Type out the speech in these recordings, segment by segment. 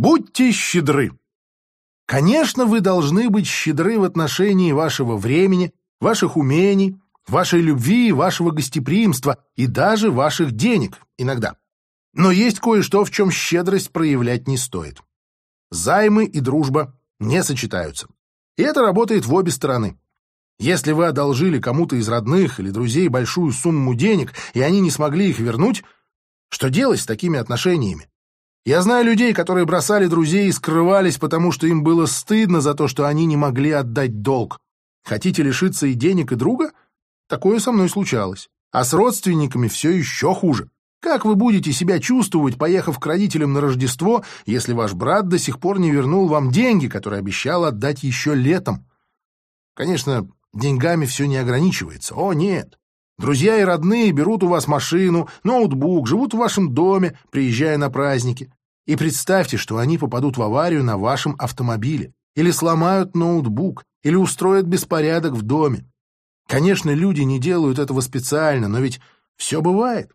Будьте щедры. Конечно, вы должны быть щедры в отношении вашего времени, ваших умений, вашей любви, вашего гостеприимства и даже ваших денег иногда. Но есть кое-что, в чем щедрость проявлять не стоит. Займы и дружба не сочетаются. И это работает в обе стороны. Если вы одолжили кому-то из родных или друзей большую сумму денег, и они не смогли их вернуть, что делать с такими отношениями? Я знаю людей, которые бросали друзей и скрывались, потому что им было стыдно за то, что они не могли отдать долг. Хотите лишиться и денег, и друга? Такое со мной случалось. А с родственниками все еще хуже. Как вы будете себя чувствовать, поехав к родителям на Рождество, если ваш брат до сих пор не вернул вам деньги, которые обещал отдать еще летом? Конечно, деньгами все не ограничивается. О, нет. Друзья и родные берут у вас машину, ноутбук, живут в вашем доме, приезжая на праздники. И представьте, что они попадут в аварию на вашем автомобиле, или сломают ноутбук, или устроят беспорядок в доме. Конечно, люди не делают этого специально, но ведь все бывает.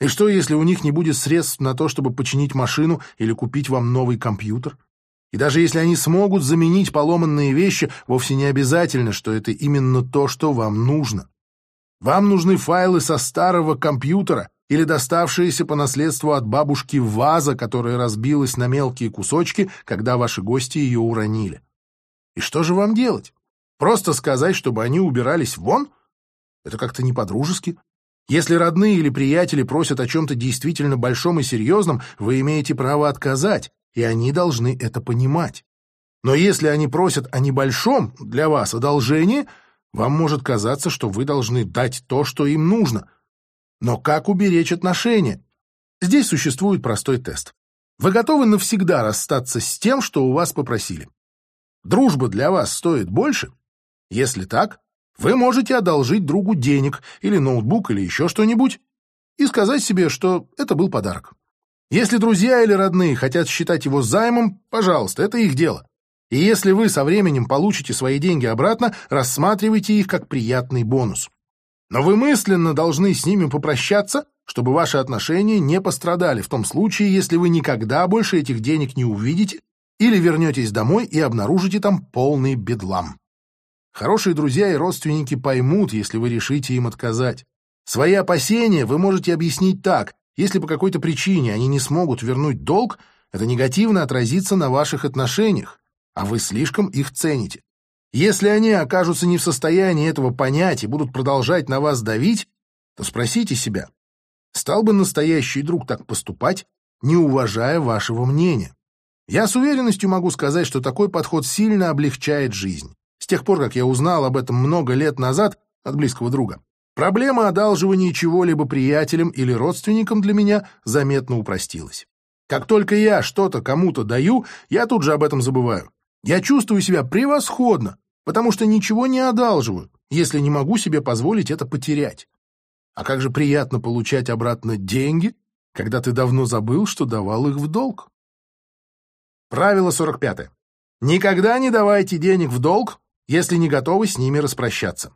И что, если у них не будет средств на то, чтобы починить машину или купить вам новый компьютер? И даже если они смогут заменить поломанные вещи, вовсе не обязательно, что это именно то, что вам нужно. Вам нужны файлы со старого компьютера или доставшиеся по наследству от бабушки ваза, которая разбилась на мелкие кусочки, когда ваши гости ее уронили. И что же вам делать? Просто сказать, чтобы они убирались вон? Это как-то не по-дружески. Если родные или приятели просят о чем-то действительно большом и серьезном, вы имеете право отказать, и они должны это понимать. Но если они просят о небольшом для вас одолжении – вам может казаться, что вы должны дать то, что им нужно. Но как уберечь отношения? Здесь существует простой тест. Вы готовы навсегда расстаться с тем, что у вас попросили? Дружба для вас стоит больше? Если так, вы можете одолжить другу денег или ноутбук или еще что-нибудь и сказать себе, что это был подарок. Если друзья или родные хотят считать его займом, пожалуйста, это их дело. И если вы со временем получите свои деньги обратно, рассматривайте их как приятный бонус. Но вы мысленно должны с ними попрощаться, чтобы ваши отношения не пострадали в том случае, если вы никогда больше этих денег не увидите или вернетесь домой и обнаружите там полный бедлам. Хорошие друзья и родственники поймут, если вы решите им отказать. Свои опасения вы можете объяснить так. Если по какой-то причине они не смогут вернуть долг, это негативно отразится на ваших отношениях а вы слишком их цените. Если они окажутся не в состоянии этого понять и будут продолжать на вас давить, то спросите себя, стал бы настоящий друг так поступать, не уважая вашего мнения? Я с уверенностью могу сказать, что такой подход сильно облегчает жизнь. С тех пор, как я узнал об этом много лет назад от близкого друга, проблема одалживания чего-либо приятелям или родственникам для меня заметно упростилась. Как только я что-то кому-то даю, я тут же об этом забываю. Я чувствую себя превосходно, потому что ничего не одалживаю, если не могу себе позволить это потерять. А как же приятно получать обратно деньги, когда ты давно забыл, что давал их в долг. Правило 45. Никогда не давайте денег в долг, если не готовы с ними распрощаться.